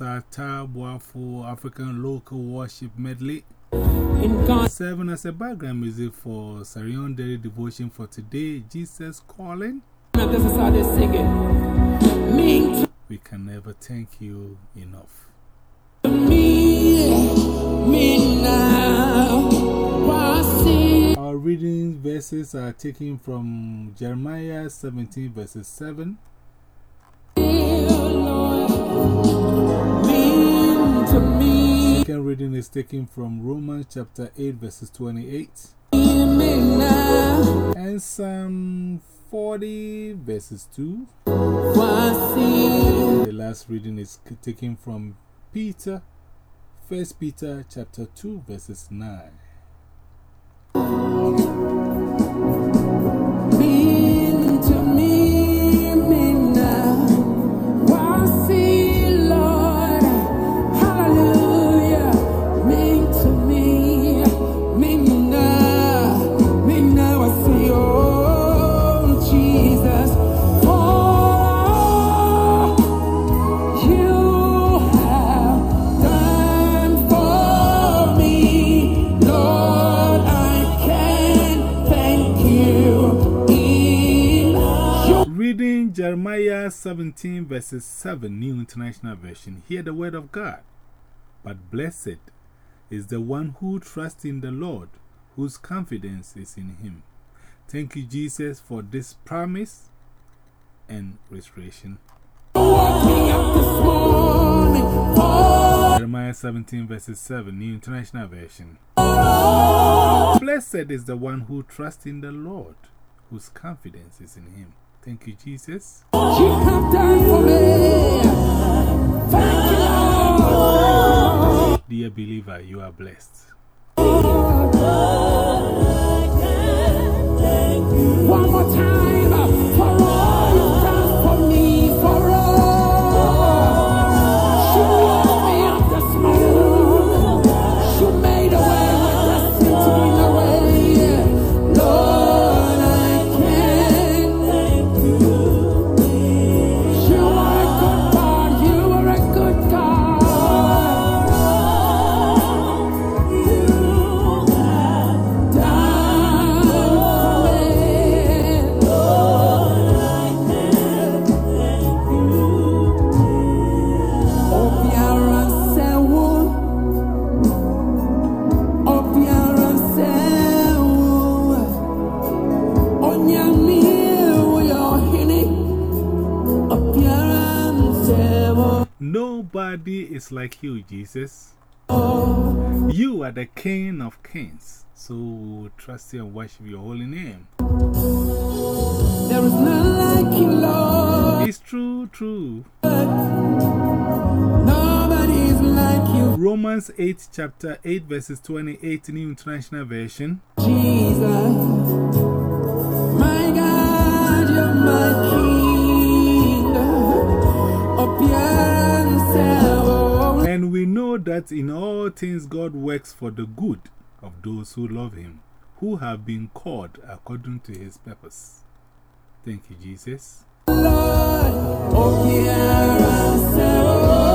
name is Ata Boafo African Local Worship Medley. In Serving as a background music for Sarion Daily Devotion for today, Jesus Calling. this is how they sing it. Mean We can never thank you enough. me, me now. Our reading verses are taken from Jeremiah 17, verses 7, mean to me, second reading is taken from Romans chapter 8, verses 28, and Psalm 40, verses 2. The last reading is taken from Peter, 1 Peter chapter 2, verses 9. Jeremiah 17, verses 7, New International Version. Hear the word of God. But blessed is the one who trusts in the Lord, whose confidence is in Him. Thank you, Jesus, for this promise and restoration. Jeremiah 17, verses 7, New International Version. Blessed is the one who trusts in the Lord, whose confidence is in Him. Thank you, Jesus. Dear believer, you are blessed. Nobody is like you, Jesus. You are the King of kings. So we will trust you and worship your holy name. There is none like you, Lord. It's true, true. Nobody is like you, Romans 8, chapter 8, verses 28, New International Version. Jesus. My God, you're my King. That in all things God works for the good of those who love Him, who have been called according to His purpose. Thank you, Jesus. Lord, obiara nsewo.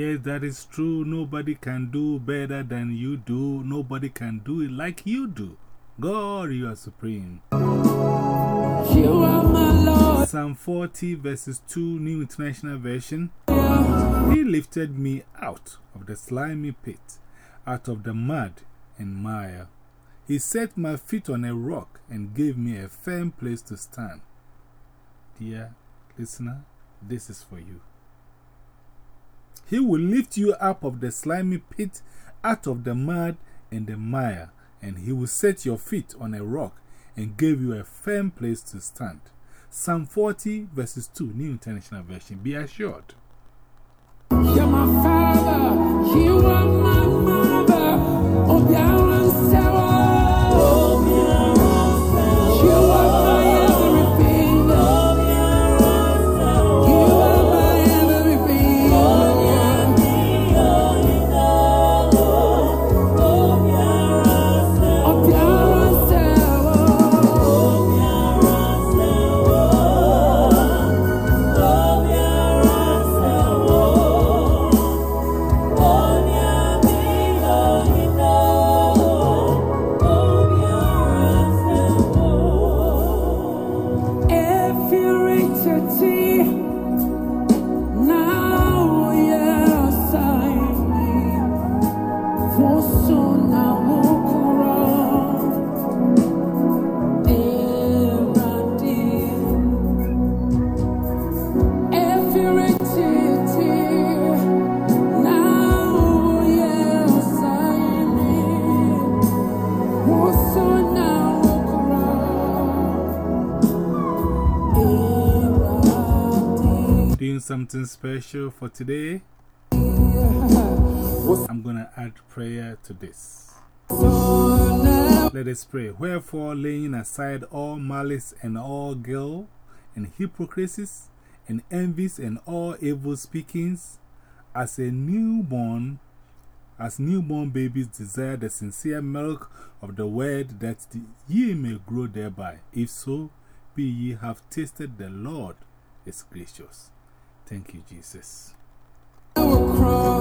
Yes, that is true. Nobody can do better than you do. Nobody can do it like you do. God, you are supreme. You are. Psalm 40, verses 2, New International Version. He lifted me out of the slimy pit, out of the mud, and mire. He set my feet on a rock and gave me a firm place to stand. Dear listener, this is for you. He will lift you up of the slimy pit, out of the mud and the mire, and He will set your feet on a rock and give you a firm place to stand. Psalm 40, verses 2, New International Version. Be assured. You're my father, you are something special for today. I'm going to add prayer to this. Let us pray. Wherefore, laying aside all malice and all guile and hypocrisies and envies and all evil speakings, as a newborn, as newborn babies desire the sincere milk of the word that ye may grow thereby. If so, be ye have tasted the Lord is gracious. Thank you, Jesus. I will cry.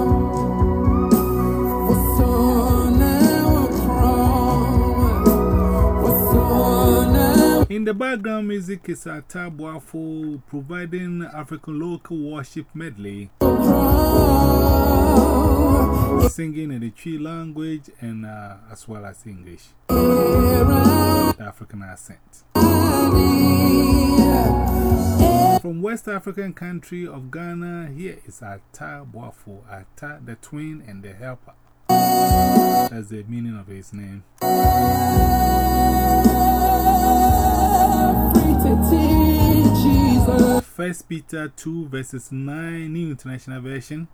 For soon I will cry. For soon I In the background music is Ata Boafo providing African local worship medley, singing in the Twi language and uh, as well as English, the African accent. From West African country of Ghana, here is Ata Boafo, Ata the twin and the helper. That's the meaning of his name. First Peter 2 verses 9, New International Version.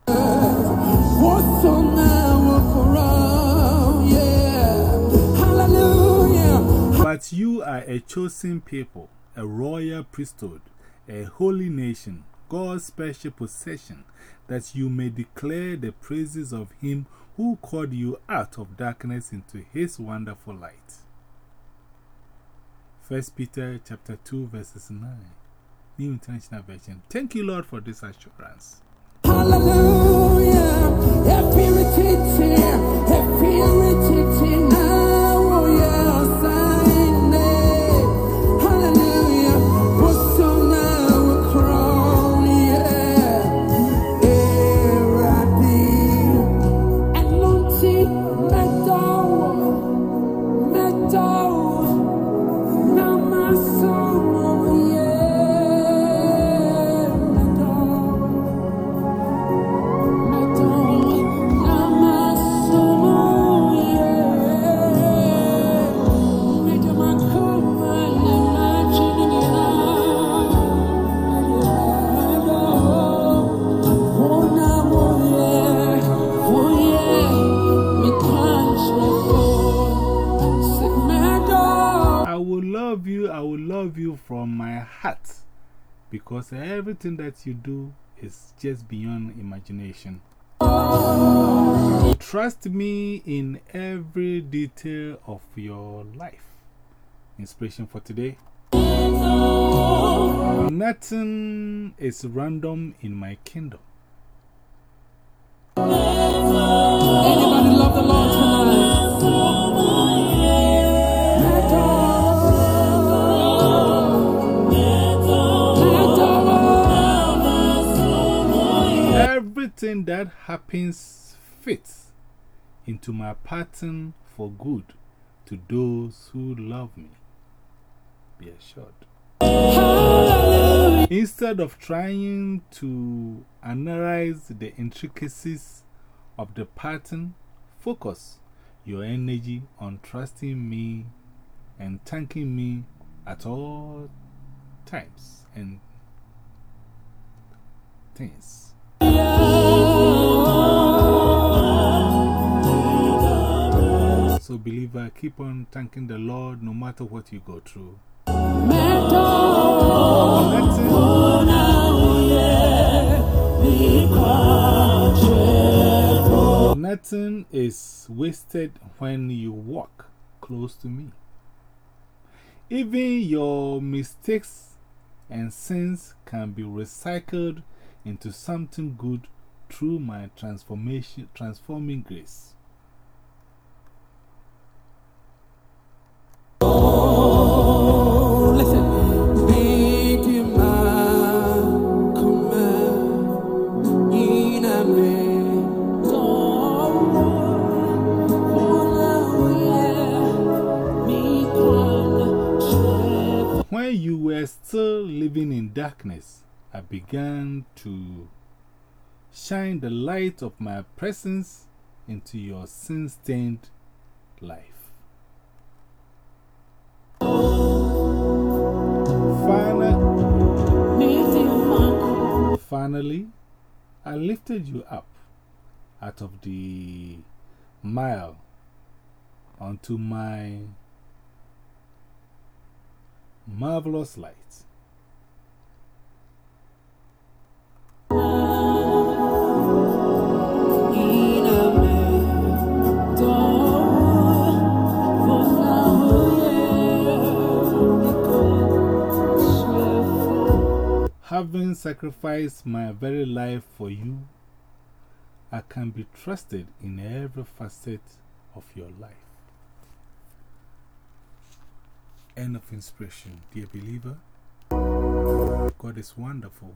But you are a chosen people, a royal priesthood, a holy nation, God's special possession, that you may declare the praises of Him who called you out of darkness into His wonderful light. 1 Peter chapter 2 verses 9, New International Version. Thank you, Lord, for this assurance. Hallelujah. Because everything that you do is just beyond imagination. Trust me in every detail of your life. Inspiration for today. Nothing is random in my kingdom. Everything that happens fits into my pattern for good to those who love me. Be assured. Instead of trying to analyze the intricacies of the pattern, focus your energy on trusting me and thanking me at all times and things. So, believer, uh, keep on thanking the Lord no matter what you go through. Nothing is wasted when you walk close to me. Even your mistakes and sins can be recycled into something good through my transformation, transforming grace. Darkness, I began to shine the light of my presence into your sin stained life. Finally, I lifted you up out of the mile onto my marvelous light. Having sacrificed my very life for you, I can be trusted in every facet of your life. End of inspiration. Dear believer, God is wonderful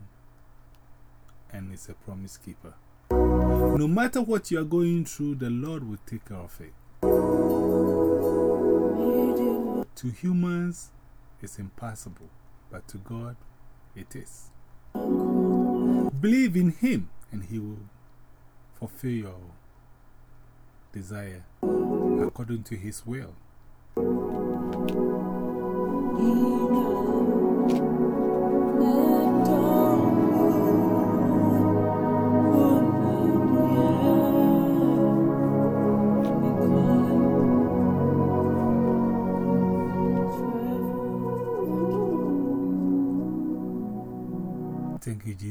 and is a promise keeper. No matter what you are going through, the Lord will take care of it. To humans, it's impossible, but to God, it is. Believe in Him, and He will fulfill your desire according to His will.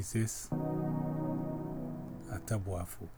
Thank you, Jesus. Ata Boafo.